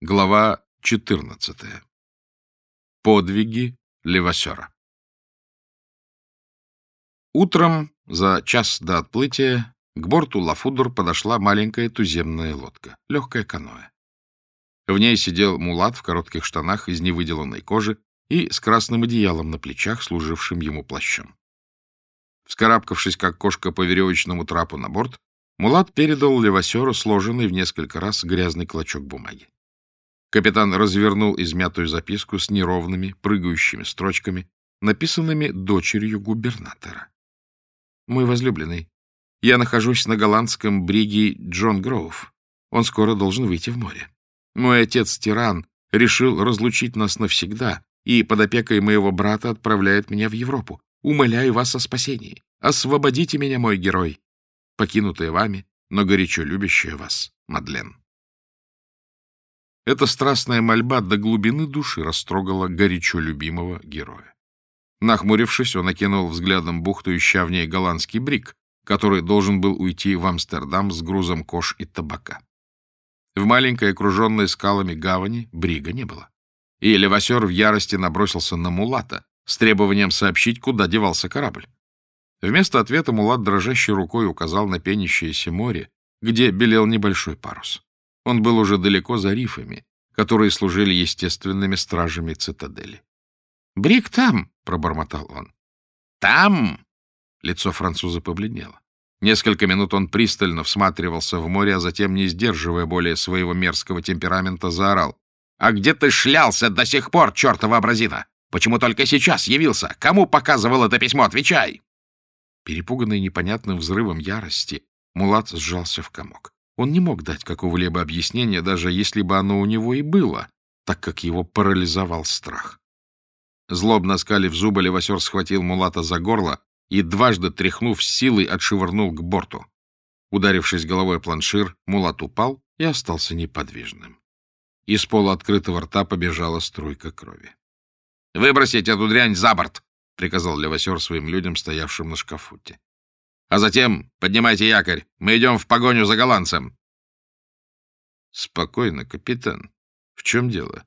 Глава 14. Подвиги Левасера. Утром, за час до отплытия, к борту Лафудор подошла маленькая туземная лодка, легкая каноэ. В ней сидел мулат в коротких штанах из невыделанной кожи и с красным одеялом на плечах, служившим ему плащом. Вскарабкавшись, как кошка по веревочному трапу на борт, мулат передал Левасеру сложенный в несколько раз грязный клочок бумаги. Капитан развернул измятую записку с неровными, прыгающими строчками, написанными дочерью губернатора. «Мой возлюбленный, я нахожусь на голландском бриге Джон Гроув. Он скоро должен выйти в море. Мой отец-тиран решил разлучить нас навсегда и под опекой моего брата отправляет меня в Европу. Умоляю вас о спасении. Освободите меня, мой герой. Покинутая вами, но горячо любящая вас, Мадлен. Эта страстная мольба до глубины души растрогала горячо любимого героя. Нахмурившись, он окинул взглядом бухтающий в ней голландский брик, который должен был уйти в Амстердам с грузом кож и табака. В маленькой, окруженной скалами гавани, брига не было. И Левасер в ярости набросился на Мулата с требованием сообщить, куда девался корабль. Вместо ответа Мулат дрожащей рукой указал на пенящееся море, где белел небольшой парус. Он был уже далеко за рифами, которые служили естественными стражами цитадели. — Брик там! — пробормотал он. — Там! Лицо француза побледнело. Несколько минут он пристально всматривался в море, а затем, не сдерживая более своего мерзкого темперамента, заорал. — А где ты шлялся до сих пор, чертова образина? Почему только сейчас явился? Кому показывал это письмо? Отвечай! Перепуганный непонятным взрывом ярости, Мулат сжался в комок. Он не мог дать какого-либо объяснения, даже если бы оно у него и было, так как его парализовал страх. Злобно скалив зубы, Левасер схватил Мулата за горло и, дважды тряхнув силой, отшвырнул к борту. Ударившись головой о планшир, Мулат упал и остался неподвижным. Из пола открытого рта побежала струйка крови. — Выбросить эту дрянь за борт! — приказал Левасер своим людям, стоявшим на шкафуте. А затем поднимайте якорь. Мы идем в погоню за голландцем. Спокойно, капитан. В чем дело?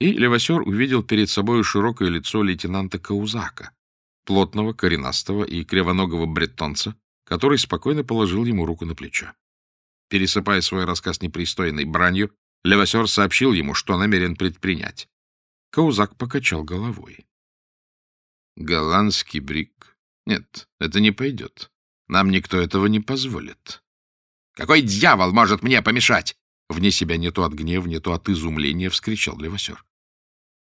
И Левасер увидел перед собой широкое лицо лейтенанта Каузака, плотного, коренастого и кривоногого бретонца, который спокойно положил ему руку на плечо. Пересыпая свой рассказ непристойной бранью, Левасер сообщил ему, что намерен предпринять. Каузак покачал головой. Голландский брик нет, это не пойдет. Нам никто этого не позволит. Какой дьявол может мне помешать? Вне себя не то от гнева, не то от изумления вскричал Левасер.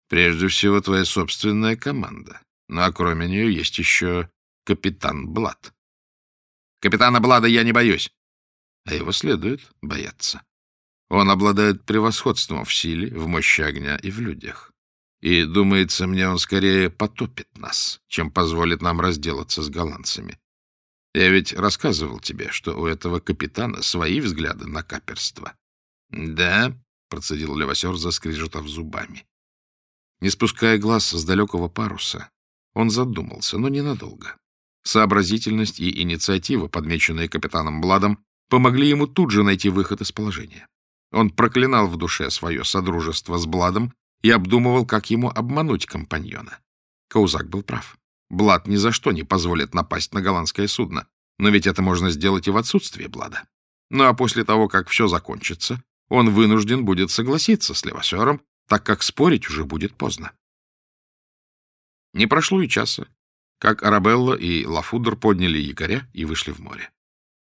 Прежде всего, твоя собственная команда. Ну, а кроме нее есть еще капитан Блад. Капитана Блада я не боюсь. А его следует бояться. Он обладает превосходством в силе, в мощи огня и в людях. И, думается мне, он скорее потопит нас, чем позволит нам разделаться с голландцами. Я ведь рассказывал тебе, что у этого капитана свои взгляды на каперство. — Да, — процедил Левасер, заскрежетав зубами. Не спуская глаз с далекого паруса, он задумался, но ненадолго. Сообразительность и инициатива, подмеченные капитаном Бладом, помогли ему тут же найти выход из положения. Он проклинал в душе свое содружество с Бладом и обдумывал, как ему обмануть компаньона. Каузак был прав. Блад ни за что не позволит напасть на голландское судно, но ведь это можно сделать и в отсутствие Блада. Ну а после того, как все закончится, он вынужден будет согласиться с Левасером, так как спорить уже будет поздно. Не прошло и часа, как Арабелла и Лафудер подняли якоря и вышли в море.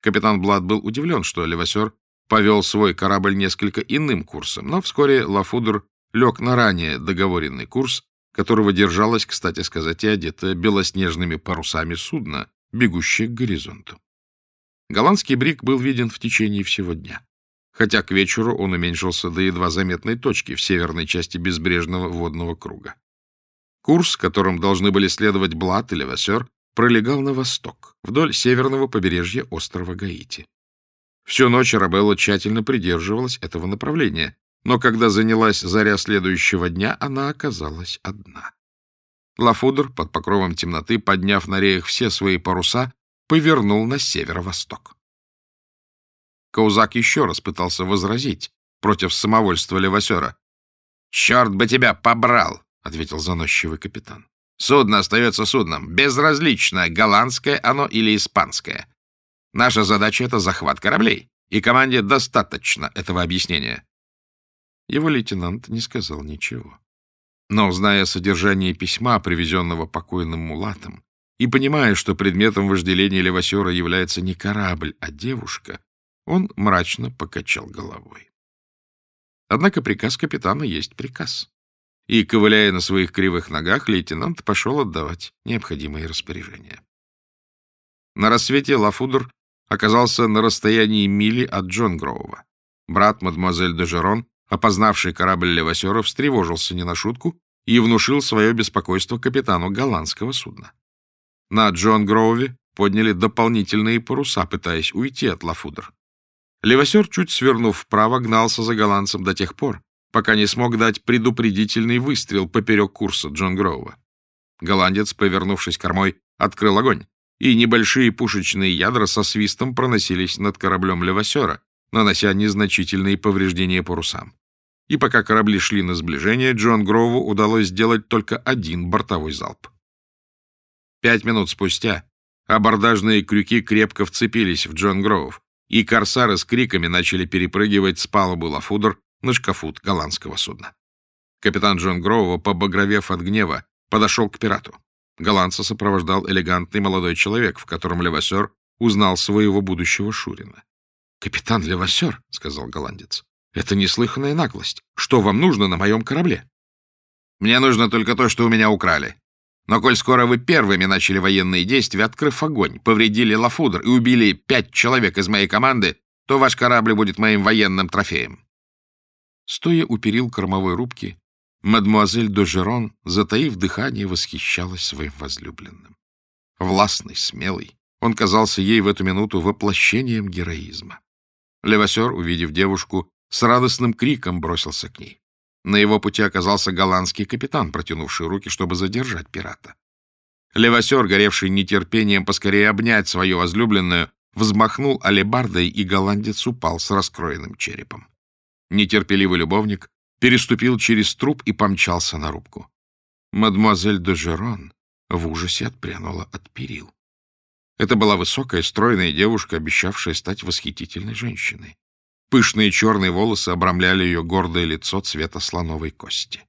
Капитан Блад был удивлен, что Левасер повел свой корабль несколько иным курсом, но вскоре Лафудер лег на ранее договоренный курс, которого держалось, кстати сказать, и одетое белоснежными парусами судно, бегущее к горизонту. Голландский брик был виден в течение всего дня, хотя к вечеру он уменьшился до едва заметной точки в северной части безбрежного водного круга. Курс, которым должны были следовать Блат или Вассер, пролегал на восток, вдоль северного побережья острова Гаити. Всю ночь Рабелла тщательно придерживалась этого направления, но когда занялась заря следующего дня, она оказалась одна. Лафудр под покровом темноты, подняв на реях все свои паруса, повернул на северо-восток. Каузак еще раз пытался возразить, против самовольства Левасера. «Черт бы тебя побрал!» — ответил заносчивый капитан. «Судно остается судном. Безразлично, голландское оно или испанское. Наша задача — это захват кораблей, и команде достаточно этого объяснения». Его лейтенант не сказал ничего. Но, зная содержание письма, привезенного покойным мулатом, и понимая, что предметом вожделения Левасера является не корабль, а девушка, он мрачно покачал головой. Однако приказ капитана есть приказ. И, ковыляя на своих кривых ногах, лейтенант пошел отдавать необходимые распоряжения. На рассвете Лафудер оказался на расстоянии мили от Джон Гроува. Брат мадемуазель де Жерон, опознавший корабль Левасера, встревожился не на шутку и внушил свое беспокойство капитану голландского судна. На Джон Гроуве подняли дополнительные паруса, пытаясь уйти от Лафудер. Левасер, чуть свернув вправо, гнался за голландцем до тех пор, пока не смог дать предупредительный выстрел поперек курса Джон Гроува. Голландец, повернувшись кормой, открыл огонь, и небольшие пушечные ядра со свистом проносились над кораблем Левасера, нанося незначительные повреждения парусам. И пока корабли шли на сближение, Джон Гроуву удалось сделать только один бортовой залп. Пять минут спустя абордажные крюки крепко вцепились в Джон Гроув, и корсары с криками начали перепрыгивать с палубы Лафудер на шкафут голландского судна. Капитан Джон Гроува, побагровев от гнева, подошел к пирату. Голландца сопровождал элегантный молодой человек, в котором Левасер узнал своего будущего Шурина. — Капитан Левасер, — сказал голландец, — это неслыханная наглость. Что вам нужно на моем корабле? — Мне нужно только то, что у меня украли, но коль скоро вы первыми начали военные действия, открыв огонь, повредили Лафудр и убили пять человек из моей команды, то ваш корабль будет моим военным трофеем. Стоя у перил кормовой рубки, мадмуазель Дожерон, затаив дыхание, восхищалась своим возлюбленным. Властный, смелый, он казался ей в эту минуту воплощением героизма. Левасер, увидев девушку, с радостным криком бросился к ней. На его пути оказался голландский капитан, протянувший руки, чтобы задержать пирата. Левасер, горевший нетерпением поскорее обнять свою возлюбленную, взмахнул алебардой, и голландец упал с раскроенным черепом. Нетерпеливый любовник переступил через труп и помчался на рубку. Мадемуазель де Жерон в ужасе отпрянула от перил. Это была высокая, стройная девушка, обещавшая стать восхитительной женщиной. Пышные черные волосы обрамляли ее гордое лицо цвета слоновой кости.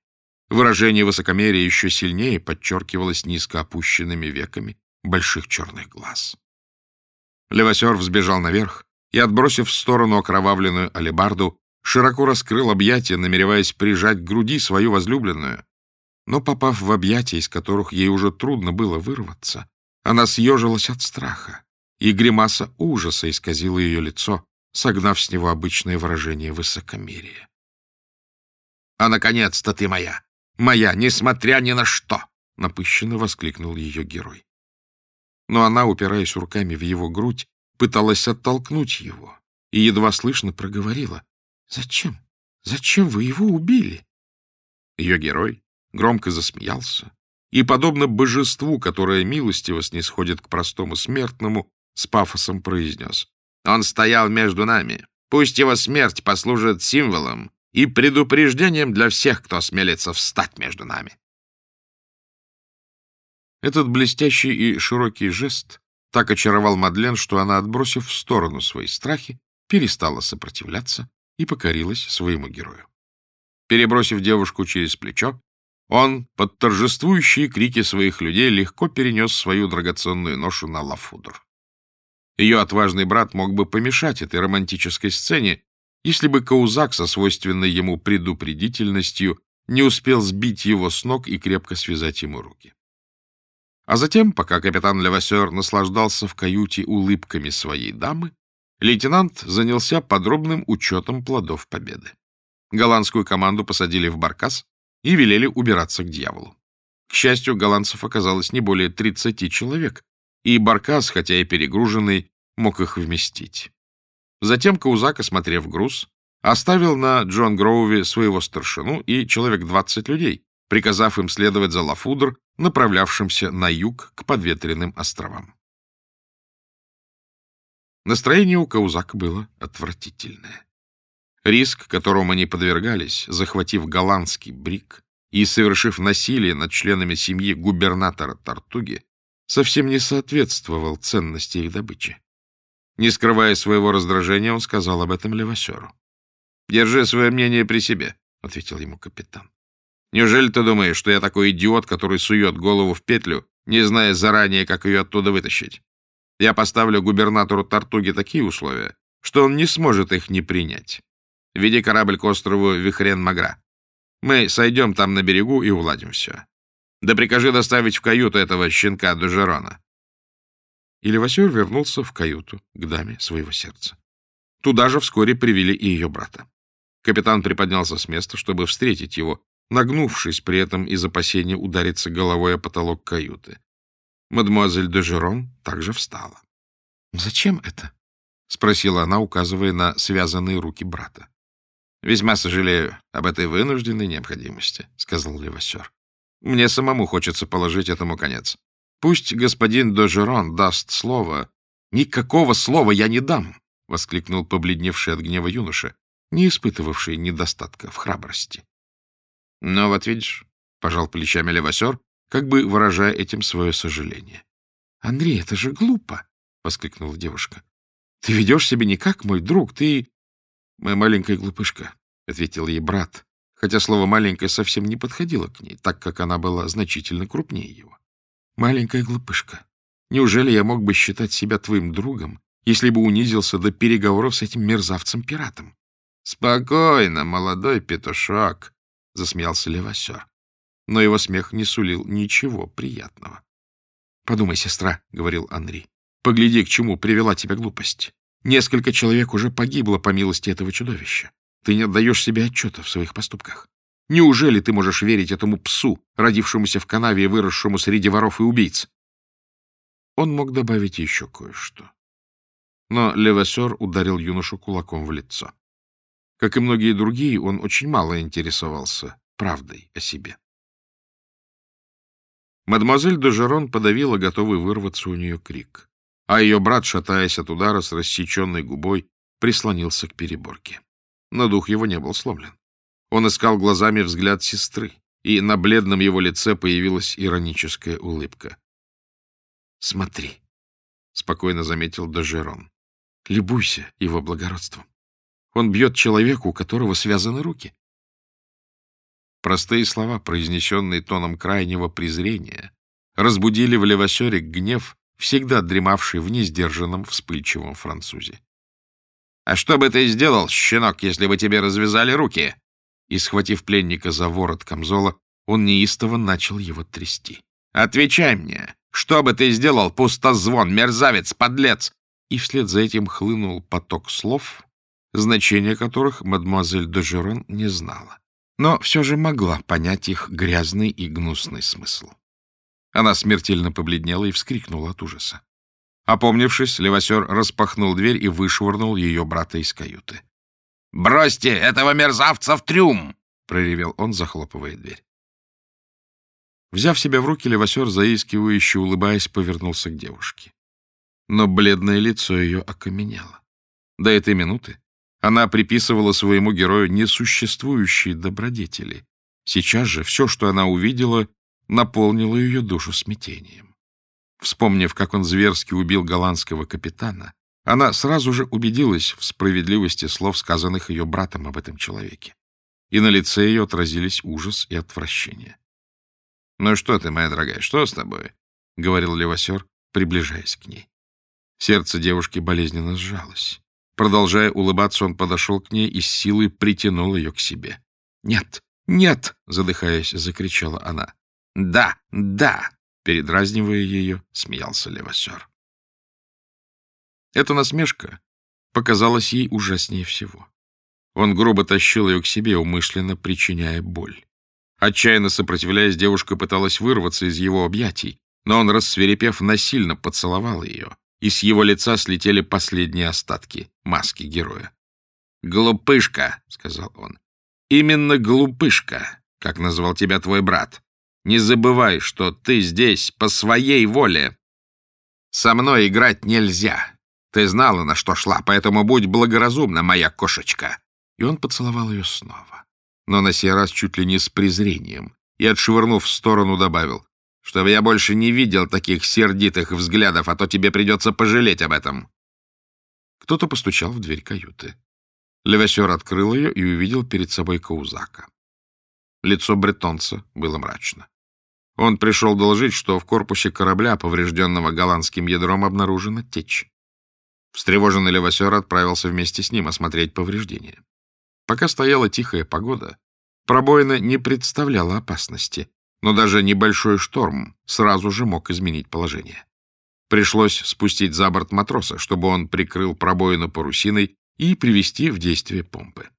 Выражение высокомерия еще сильнее подчеркивалось низко опущенными веками больших черных глаз. Левасер взбежал наверх и, отбросив в сторону окровавленную алебарду, широко раскрыл объятия, намереваясь прижать к груди свою возлюбленную. Но, попав в объятия, из которых ей уже трудно было вырваться, она съежилась от страха, и гримаса ужаса исказила ее лицо, согнав с него обычное выражение высокомерия. — А, наконец-то ты моя! Моя, несмотря ни на что! — напыщенно воскликнул ее герой. Но она, упираясь руками в его грудь, пыталась оттолкнуть его и едва слышно проговорила. — Зачем? Зачем вы его убили? Ее герой громко засмеялся и, подобно божеству, которое милостиво снисходит к простому смертному, с пафосом произнес. Он стоял между нами. Пусть его смерть послужит символом и предупреждением для всех, кто осмелится встать между нами. Этот блестящий и широкий жест так очаровал Мадлен, что она, отбросив в сторону свои страхи, перестала сопротивляться и покорилась своему герою. Перебросив девушку через плечо, он, под торжествующие крики своих людей, легко перенес свою драгоценную ношу на Лафудр. Ее отважный брат мог бы помешать этой романтической сцене, если бы Каузак со свойственной ему предупредительностью не успел сбить его с ног и крепко связать ему руки. А затем, пока капитан Левасер наслаждался в каюте улыбками своей дамы, лейтенант занялся подробным учетом плодов победы. Голландскую команду посадили в баркас и велели убираться к дьяволу. К счастью, голландцев оказалось не более 30 человек, и баркас, хотя и перегруженный, мог их вместить. Затем Каузак, осмотрев груз, оставил на Джон Гроуве своего старшину и человек 20 людей, приказав им следовать за Лафудр, направлявшимся на юг к подветренным островам. Настроение у Каузака было отвратительное. Риск, которому они подвергались, захватив голландский брик и совершив насилие над членами семьи губернатора Тартуги, совсем не соответствовал ценности их добычи. Не скрывая своего раздражения, он сказал об этом Левасеру. — Держи свое мнение при себе, — ответил ему капитан. — Неужели ты думаешь, что я такой идиот, который сует голову в петлю, не зная заранее, как ее оттуда вытащить? Я поставлю губернатору Тартуги такие условия, что он не сможет их не принять. Веди корабль к острову Вихрен-Магра. Мы сойдем там на берегу и уладим все. Да прикажи доставить в каюту этого щенка Дожерона. И Левасер вернулся в каюту к даме своего сердца. Туда же вскоре привели и ее брата. Капитан приподнялся с места, чтобы встретить его, нагнувшись при этом из опасения удариться головой о потолок каюты. Мадемуазель де Жерон также встала. — Зачем это? — спросила она, указывая на связанные руки брата. — Весьма сожалею об этой вынужденной необходимости, — сказал Левасер. — Мне самому хочется положить этому конец. Пусть господин Дожерон даст слово. — Никакого слова я не дам! — воскликнул побледневший от гнева юноша, не испытывавший недостатка в храбрости. — Ну вот видишь, — пожал плечами Левасер, как бы выражая этим свое сожаление. — Андрей, это же глупо! — воскликнула девушка. — Ты ведешь себя не как мой друг, ты... — Моя маленькая глупышка, — ответил ей брат, хотя слово «маленькая» совсем не подходило к ней, так как она была значительно крупнее его. — Маленькая глупышка, неужели я мог бы считать себя твоим другом, если бы унизился до переговоров с этим мерзавцем-пиратом? — Спокойно, молодой петушок, — засмеялся Левасер. Но его смех не сулил ничего приятного. — Подумай, сестра, — говорил Анри, — погляди, к чему привела тебя глупость. Несколько человек уже погибло по милости этого чудовища. Ты не отдаешь себе отчета в своих поступках. Неужели ты можешь верить этому псу, родившемуся в канаве и выросшему среди воров и убийц? Он мог добавить еще кое-что. Но Левасер ударил юношу кулаком в лицо. Как и многие другие, он очень мало интересовался правдой о себе. Мадемуазель Дожерон подавила готовый вырваться у нее крик, а ее брат, шатаясь от удара с рассеченной губой, прислонился к переборке. Но дух его не был сломлен. Он искал глазами взгляд сестры, и на бледном его лице появилась ироническая улыбка. — Смотри, — спокойно заметил Дожерон. — Любуйся его благородством. Он бьет человеку, у которого связаны руки. Простые слова, произнесенные тоном крайнего презрения, разбудили в Левасере гнев, всегда дремавший в несдержанном, вспыльчивом французе. «А что бы ты сделал, щенок, если бы тебе развязали руки?» И, схватив пленника за ворот камзола, он неистово начал его трясти. «Отвечай мне! Что бы ты сделал, пустозвон, мерзавец, подлец?» И вслед за этим хлынул поток слов, значения которых мадемуазель де не знала, но все же могла понять их грязный и гнусный смысл. Она смертельно побледнела и вскрикнула от ужаса. Опомнившись, Левасер распахнул дверь и вышвырнул ее брата из каюты. — Бросьте этого мерзавца в трюм! — проревел он, захлопывая дверь. Взяв себя в руки, Левасер, заискивающе улыбаясь, повернулся к девушке. Но бледное лицо ее окаменело. До этой минуты она приписывала своему герою несуществующие добродетели. Сейчас же все, что она увидела, наполнило ее душу смятением. Вспомнив, как он зверски убил голландского капитана, она сразу же убедилась в справедливости слов, сказанных ее братом об этом человеке. И на лице ее отразились ужас и отвращение. — Ну что ты, моя дорогая, что с тобой? — говорил Левасер, приближаясь к ней. Сердце девушки болезненно сжалось. Продолжая улыбаться, он подошел к ней и с силой притянул ее к себе. — Нет, нет! — задыхаясь, закричала она. — Да, да! Передразнивая ее, смеялся Левасер. Эта насмешка показалась ей ужаснее всего. Он грубо тащил ее к себе, умышленно причиняя боль. Отчаянно сопротивляясь, девушка пыталась вырваться из его объятий, но он, рассверепев, насильно поцеловал ее, и с его лица слетели последние остатки маски героя. «Глупышка», — сказал он, — «именно глупышка, как назвал тебя твой брат. Не забывай, что ты здесь по своей воле. Со мной играть нельзя. Ты знала, на что шла, поэтому будь благоразумна, моя кошечка. и он поцеловал ее снова. Но на сей раз чуть ли не с презрением, и, отшвырнув в сторону, добавил, «Чтобы я больше не видел таких сердитых взглядов, а то тебе придется пожалеть об этом». Кто-то постучал в дверь каюты. Левасер открыл ее и увидел перед собой Каузака. Лицо бретонца было мрачно. Он пришел доложить, что в корпусе корабля, поврежденного голландским ядром, обнаружена течь. Встревоженный Левасер отправился вместе с ним осмотреть повреждения. Пока стояла тихая погода, пробоина не представляла опасности, но даже небольшой шторм сразу же мог изменить положение. Пришлось спустить за борт матроса, чтобы он прикрыл пробоину парусиной и привести в действие помпы.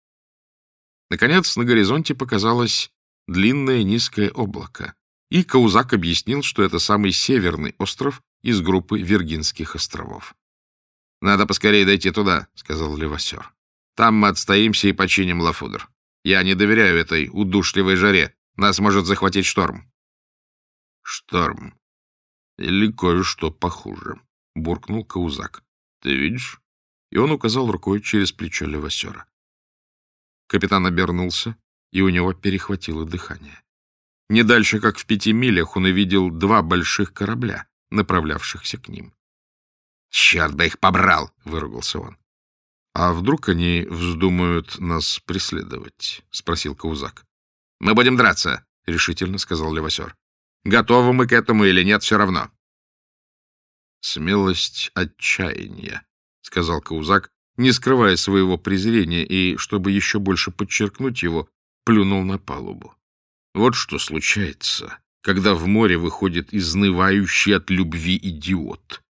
Наконец, на горизонте показалось длинное низкое облако, и Каузак объяснил, что это самый северный остров из группы Виргинских островов. — Надо поскорее дойти туда, — сказал Левасер. — Там мы отстоимся и починим Лафудр. Я не доверяю этой удушливой жаре. Нас может захватить шторм. — Шторм. Или кое-что похуже, — буркнул Каузак. — Ты видишь? И он указал рукой через плечо Левасера. Капитан обернулся, и у него перехватило дыхание. Не дальше, как в пяти милях, он увидел два больших корабля, направлявшихся к ним. — Черт бы их побрал! — выругался он. — А вдруг они вздумают нас преследовать? — спросил Каузак. — Мы будем драться, — решительно сказал Левасер. — Готовы мы к этому или нет, все равно. — Смелость отчаяния, — сказал Каузак, не скрывая своего презрения и, чтобы еще больше подчеркнуть его, плюнул на палубу. Вот что случается, когда в море выходит изнывающий от любви идиот.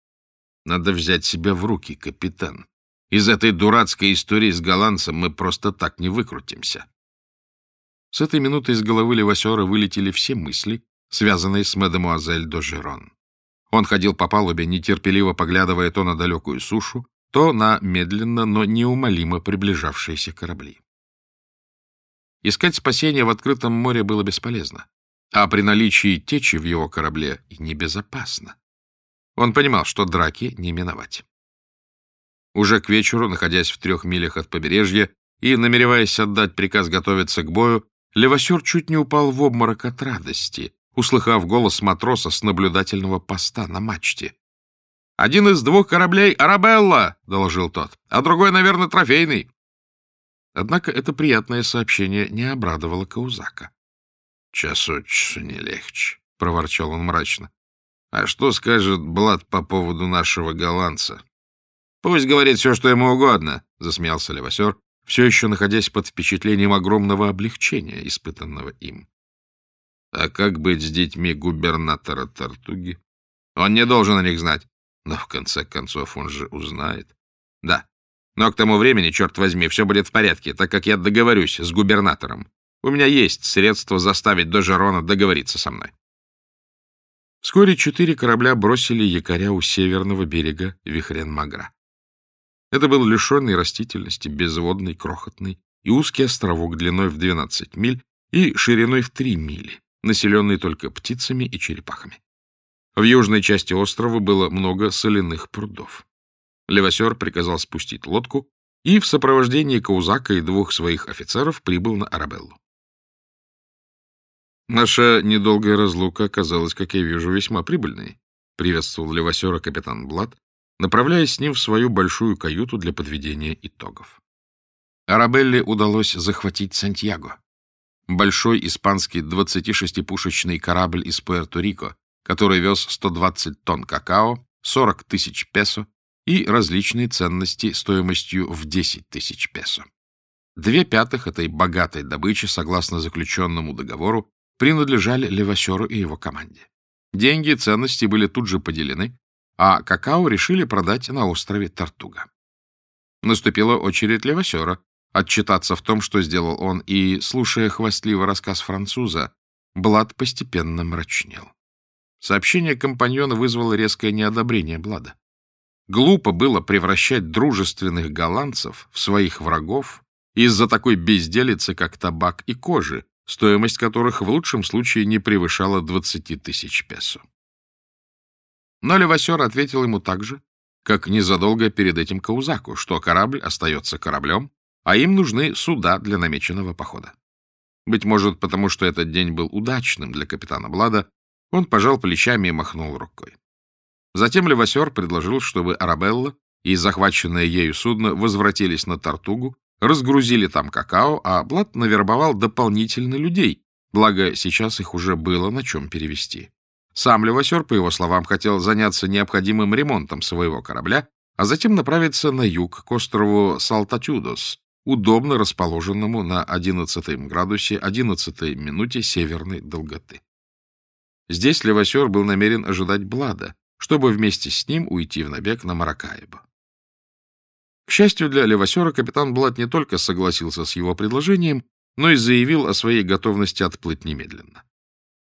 Надо взять себя в руки, капитан. Из этой дурацкой истории с голландцем мы просто так не выкрутимся. С этой минуты из головы Левасера вылетели все мысли, связанные с мадемуазель Дожерон. Он ходил по палубе, нетерпеливо поглядывая то на далекую сушу, то на медленно, но неумолимо приближавшиеся корабли. Искать спасения в открытом море было бесполезно, а при наличии течи в его корабле небезопасно. Он понимал, что драки не миновать. Уже к вечеру, находясь в трех милях от побережья и намереваясь отдать приказ готовиться к бою, Левасюр чуть не упал в обморок от радости, услыхав голос матроса с наблюдательного поста на мачте. «Один из двух кораблей — Арабелла!» — доложил тот. «А другой, наверное, трофейный». Однако это приятное сообщение не обрадовало Каузака. — Час от часу не легче, — проворчал он мрачно. — А что скажет Блад по поводу нашего голландца? — Пусть говорит все, что ему угодно, — засмеялся Левасер, все еще находясь под впечатлением огромного облегчения, испытанного им. — А как быть с детьми губернатора Тартуги? Он не должен о них знать. Но, в конце концов, он же узнает. Да, но к тому времени, черт возьми, все будет в порядке, так как я договорюсь с губернатором. У меня есть средства заставить Дожерона договориться со мной. Вскоре четыре корабля бросили якоря у северного берега Вихрен-Магра. Это был лишенный растительности, безводный, крохотный и узкий островок длиной в 12 миль и шириной в 3 мили, населенный только птицами и черепахами. В южной части острова было много соляных прудов. Левасер приказал спустить лодку и в сопровождении Каузака и двух своих офицеров прибыл на Арабеллу. «Наша недолгая разлука оказалась, как я вижу, весьма прибыльной», — приветствовал Левасера капитан Блад, направляясь с ним в свою большую каюту для подведения итогов. Арабелле удалось захватить Сантьяго, большой испанский 26-пушечный корабль из Пуэрто-Рико, который вез 120 тонн какао, 40 тысяч песо и различные ценности стоимостью в 10 тысяч песо. Две пятых этой богатой добычи, согласно заключенному договору, принадлежали Левасеру и его команде. Деньги и ценности были тут же поделены, а какао решили продать на острове Тартуга. Наступила очередь Левасера отчитаться в том, что сделал он, и, слушая хвастливый рассказ француза, Блад постепенно мрачнел. Сообщение компаньона вызвало резкое неодобрение Блада. Глупо было превращать дружественных голландцев в своих врагов из-за такой безделицы, как табак и кожи, стоимость которых в лучшем случае не превышала 20 тысяч песо. Но Левасер ответил ему так же, как незадолго перед этим Каузаку, что корабль остается кораблем, а им нужны суда для намеченного похода. Быть может, потому что этот день был удачным для капитана Блада, он пожал плечами и махнул рукой. Затем Левасер предложил, чтобы Арабелла и захваченное ею судно возвратились на Тартугу, разгрузили там какао, а Блад навербовал дополнительно людей, благо сейчас их уже было на чем перевести. Сам Левасер, по его словам, хотел заняться необходимым ремонтом своего корабля, а затем направиться на юг, к острову Салтатюдос, удобно расположенному на 11 градусе 11 минуте северной долготы. Здесь Левасер был намерен ожидать Блада, чтобы вместе с ним уйти в набег на Маракаеба. К счастью для Левасера, капитан Блад не только согласился с его предложением, но и заявил о своей готовности отплыть немедленно.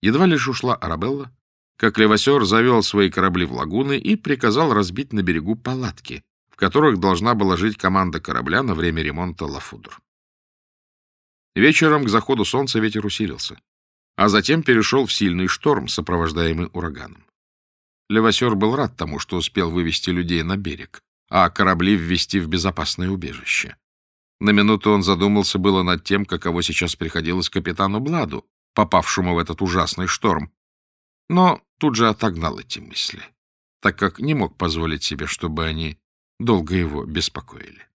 Едва лишь ушла Арабелла, как Левасер завел свои корабли в лагуны и приказал разбить на берегу палатки, в которых должна была жить команда корабля на время ремонта Лафудр. Вечером к заходу солнца ветер усилился, а затем перешел в сильный шторм, сопровождаемый ураганом. Левасер был рад тому, что успел вывести людей на берег, а корабли ввести в безопасное убежище. На минуту он задумался было над тем, каково сейчас приходилось капитану Бладу, попавшему в этот ужасный шторм, но тут же отогнал эти мысли, так как не мог позволить себе, чтобы они долго его беспокоили.